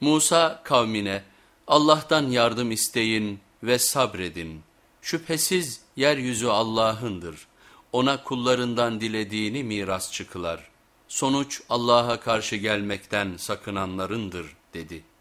Musa kavmine Allah'tan yardım isteyin ve sabredin. Şüphesiz yeryüzü Allah'ındır. Ona kullarından dilediğini miras çıkılar. Sonuç Allah'a karşı gelmekten sakınanlarındır dedi.''